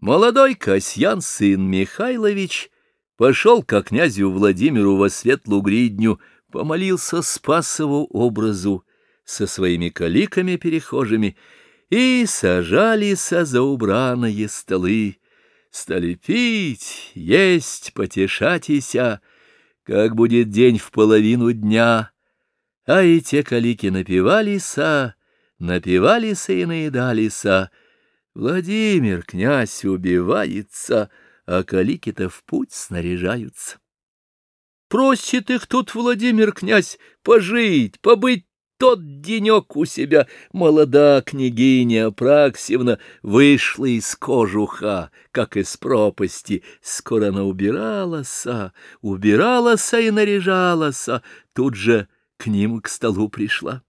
Молодой Касьян, сын Михайлович, пошел к князю Владимиру во светлую гридню, помолился Спасову образу со своими каликами-перехожими, и сажались за убраные столы, стали пить, есть, потешатися, как будет день в половину дня, а и те калики напивалися, напивалися и наедалися, Владимир, князь, убивается, а калики-то в путь снаряжаются. Просит их тут Владимир, князь, пожить, побыть тот денек у себя. Молода княгиня Апраксьевна вышла из кожуха, как из пропасти. Скоро она убиралась, убиралась и наряжалась, тут же к ним к столу пришла.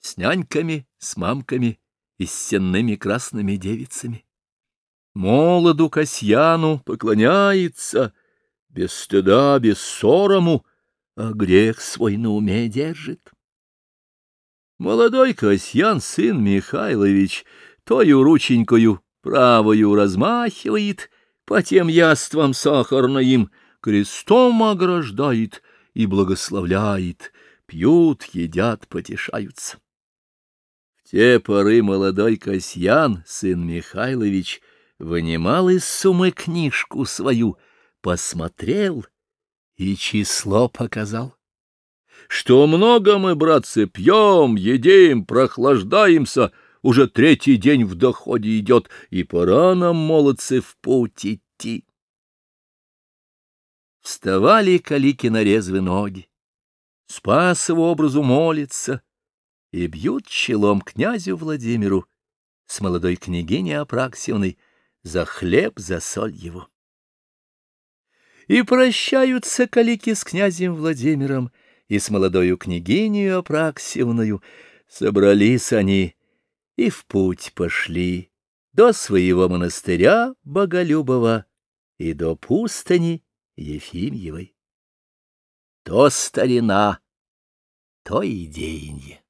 С няньками, с мамками и с сенными красными девицами. Молоду Касьяну поклоняется, без стыда, без сорому, а грех свой на уме держит. Молодой Касьян, сын Михайлович, тою рученькою правою размахивает, по тем яствам сахарным крестом ограждает и благословляет, пьют, едят, потешаются те поры молодой Касьян, сын Михайлович, вынимал из суммы книжку свою, посмотрел и число показал. Что много мы, братцы, пьем, едим, прохлаждаемся, уже третий день в доходе идет, и пора нам, молодцы, в путь идти. Вставали калики на резвы ноги, спас его образу молится, и бьют челом князю Владимиру с молодой княгиней Апраксиевной за хлеб, за соль его. И прощаются калики с князем Владимиром и с молодою княгиней Апраксиевною. Собрались они и в путь пошли до своего монастыря Боголюбова и до пустыни Ефимьевой. То старина, то идеяние.